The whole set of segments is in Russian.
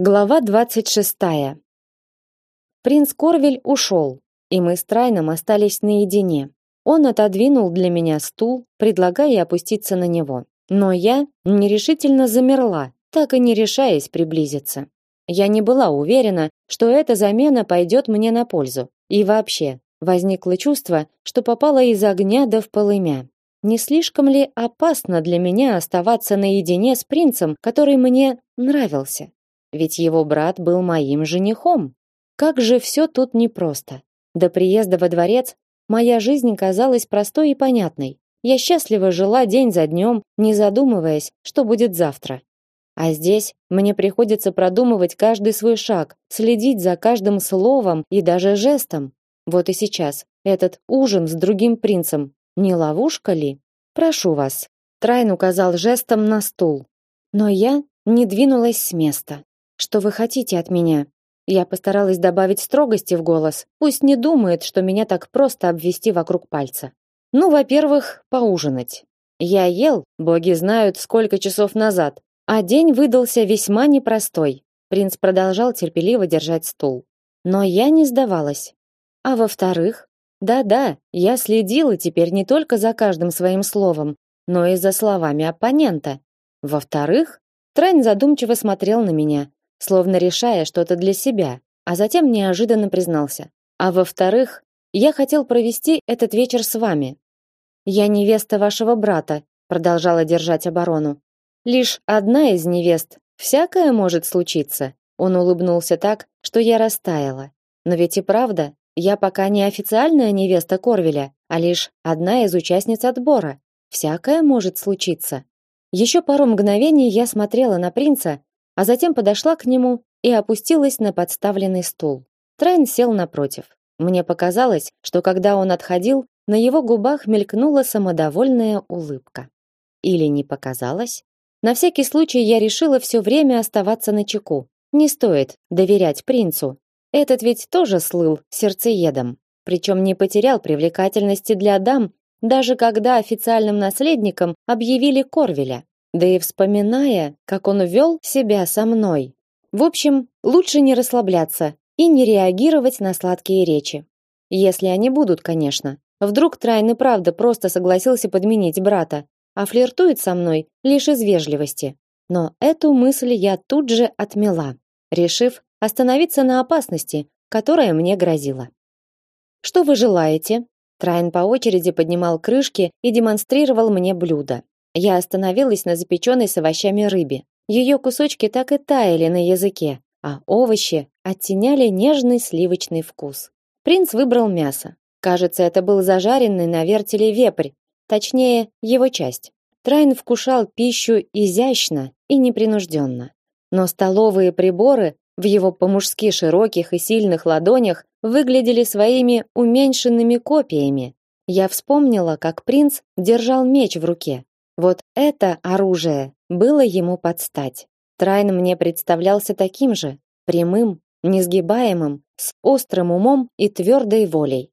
Глава двадцать шестая. Принц Корвель ушел, и мы с Трайном остались наедине. Он отодвинул для меня стул, предлагая опуститься на него. Но я нерешительно замерла, так и не решаясь приблизиться. Я не была уверена, что эта замена пойдет мне на пользу. И вообще, возникло чувство, что попала из огня до в полымя. Не слишком ли опасно для меня оставаться наедине с принцем, который мне нравился? Ведь его брат был моим женихом. Как же все тут непросто. До приезда во дворец моя жизнь казалась простой и понятной. Я счастливо жила день за днем, не задумываясь, что будет завтра. А здесь мне приходится продумывать каждый свой шаг, следить за каждым словом и даже жестом. Вот и сейчас этот ужин с другим принцем не ловушка ли? Прошу вас. Трайн указал жестом на стул. Но я не двинулась с места. Что вы хотите от меня? Я постаралась добавить строгости в голос. Пусть не думает, что меня так просто обвести вокруг пальца. Ну, во-первых, поужинать. Я ел, боги знают, сколько часов назад, а день выдался весьма непростой. Принц продолжал терпеливо держать стул. Но я не сдавалась. А во-вторых, да-да, я следила теперь не только за каждым своим словом, но и за словами оппонента. Во-вторых, Трайн задумчиво смотрел на меня, словно решая что-то для себя, а затем неожиданно признался: "А во-вторых, я хотел провести этот вечер с вами. Я невеста вашего брата", продолжала держать оборону. "Лишь одна из невест. Всякое может случиться". Он улыбнулся так, что я растаяла. Но ведь и правда, я пока не официальная невеста Корвеля, а лишь одна из участниц отбора. Всякое может случиться. Еще пару мгновений я смотрела на принца, а затем подошла к нему и опустилась на подставленный стул. Трайн сел напротив. Мне показалось, что когда он отходил, на его губах мелькнула самодовольная улыбка. Или не показалось? На всякий случай я решила все время оставаться на чеку. Не стоит доверять принцу. Этот ведь тоже слыл сердцеедом, причем не потерял привлекательности для дам, даже когда официальным наследником объявили Корвеля да и вспоминая, как он вел себя со мной. В общем, лучше не расслабляться и не реагировать на сладкие речи. Если они будут, конечно. Вдруг Трайн и правда просто согласился подменить брата, а флиртует со мной лишь из вежливости. Но эту мысль я тут же отмела, решив остановиться на опасности, которая мне грозила. Что вы желаете? Трайн по очереди поднимал крышки и демонстрировал мне блюда. Я остановилась на запеченной с овощами рыбе. Ее кусочки так и таяли на языке, а овощи оттеняли нежный сливочный вкус. Принц выбрал мясо. Кажется, это был зажаренный на вертеле вепрь, точнее, его часть. Трайн вкушал пищу изящно и непринужденно. Но столовые приборы в его по-мужски широких и сильных ладонях выглядели своими уменьшенными копиями. Я вспомнила, как принц держал меч в руке, вот это оружие было ему под стать. Трайн мне представлялся таким же, прямым, несгибаемым, с острым умом и твердой волей.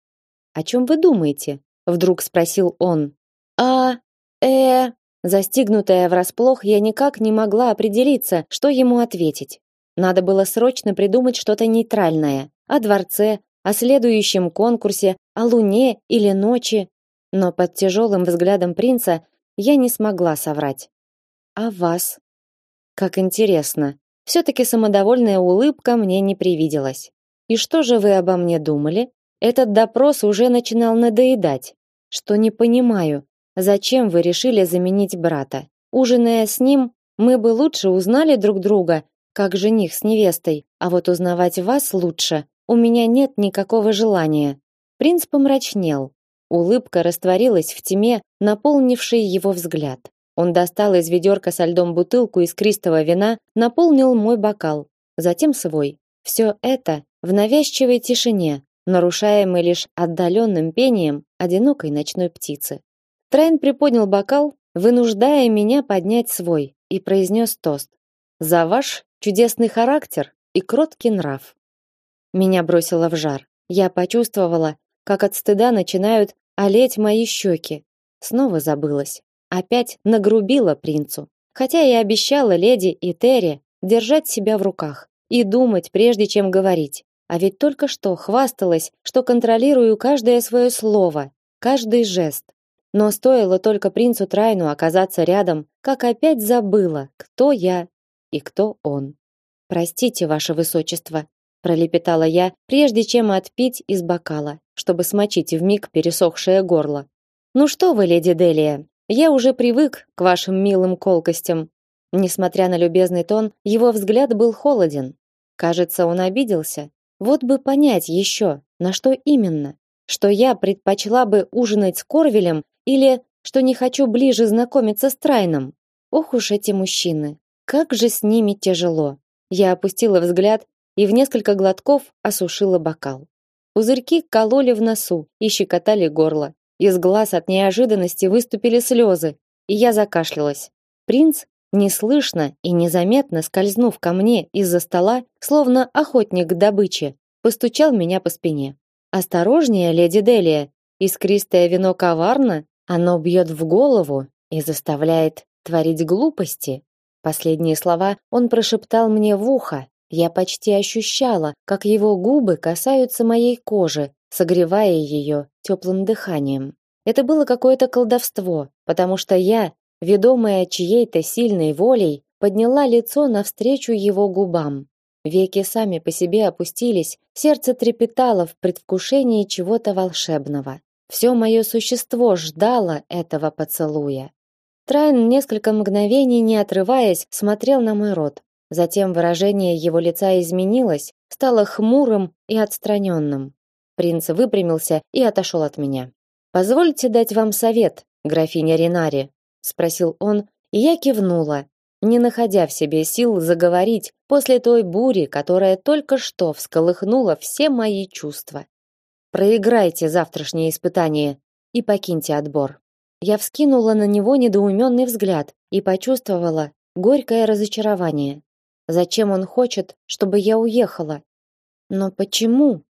О чем вы думаете? вдруг спросил он. А э Застигнутая врасплох, я никак не могла определиться, что ему ответить. Надо было срочно придумать что-то нейтральное о дворце, о следующем конкурсе, о луне или ночи. Но под тяжелым взглядом принца я не смогла соврать. А вас? Как интересно. все таки самодовольная улыбка мне не привиделась. И что же вы обо мне думали? Этот допрос уже начинал надоедать. Что не понимаю, зачем вы решили заменить брата? Ужиная с ним, мы бы лучше узнали друг друга, как жених с невестой, а вот узнавать вас лучше у меня нет никакого желания. Принц помрачнел, Улыбка растворилась в тьме, наполнившей его взгляд. Он достал из ведерка со льдом бутылку искристого вина, наполнил мой бокал, затем свой. Все это в навязчивой тишине, нарушаемой лишь отдаленным пением одинокой ночной птицы. Трайн приподнял бокал, вынуждая меня поднять свой, и произнес тост. «За ваш чудесный характер и кроткий нрав». Меня бросило в жар. Я почувствовала, как от стыда начинают олеть мои щеки. Снова забылась. Опять нагрубила принцу. Хотя и обещала леди и Терри держать себя в руках. и думать, прежде чем говорить. А ведь только что хвасталась, что контролирую каждое свое слово, каждый жест. Но стоило только принцу Трайну оказаться рядом, как опять забыла, кто я и кто он. Простите, ваше высочество, пролепетала я, прежде чем отпить из бокала, чтобы смочить вмиг пересохшее горло. Ну что вы, леди Делия, я уже привык к вашим милым колкостям. Несмотря на любезный тон, его взгляд был холоден. Кажется, он обиделся. Вот бы понять еще, на что именно. Что я предпочла бы ужинать с Корвелем или что не хочу ближе знакомиться с Трайном. Ох уж эти мужчины. Как же с ними тяжело. Я опустила взгляд и в несколько глотков осушила бокал. Пузырьки кололи в носу и щекотали горло. Из глаз от неожиданности выступили слезы, и я закашлялась. Принц, неслышно и незаметно скользнув ко мне из-за стола, словно охотник к добыче, постучал меня по спине. Осторожнее, леди Делия. Искристое вино коварно, оно бьет в голову и заставляет творить глупости. Последние слова он прошептал мне в ухо. Я почти ощущала, как его губы касаются моей кожи, согревая ее теплым дыханием. Это было какое-то колдовство, потому что я, ведомая чьей-то сильной волей, подняла лицо навстречу его губам. Веки сами по себе опустились, сердце трепетало в предвкушении чего-то волшебного. Все мое существо ждало этого поцелуя. Трайн несколько мгновений, не отрываясь, смотрел на мой рот. Затем выражение его лица изменилось, стало хмурым и отстраненным. Принц выпрямился и отошел от меня. Позвольте дать вам совет, графиня Ренари, спросил он, и я кивнула, не находя в себе сил заговорить после той бури, которая только что всколыхнула все мои чувства. Проиграйте завтрашнее испытание и покиньте отбор. Я вскинула на него недоуменный взгляд и почувствовала горькое разочарование. Зачем он хочет, чтобы я уехала? Но почему?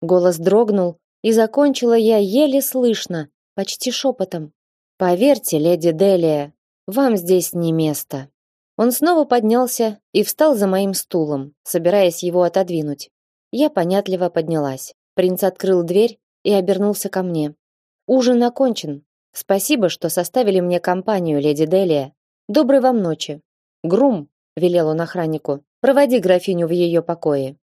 Голос дрогнул, и закончила я еле слышно, почти шепотом. Поверьте, леди Делия, вам здесь не место. Он снова поднялся и встал за моим стулом, собираясь его отодвинуть. Я понятливо поднялась. Принц открыл дверь и обернулся ко мне. Ужин окончен. Спасибо, что составили мне компанию, леди Делия. Доброй вам ночи. Грум, велел он охраннику. Проводи графиню в ее покои.